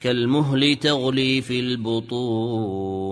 كالمهل تغلي في البطون.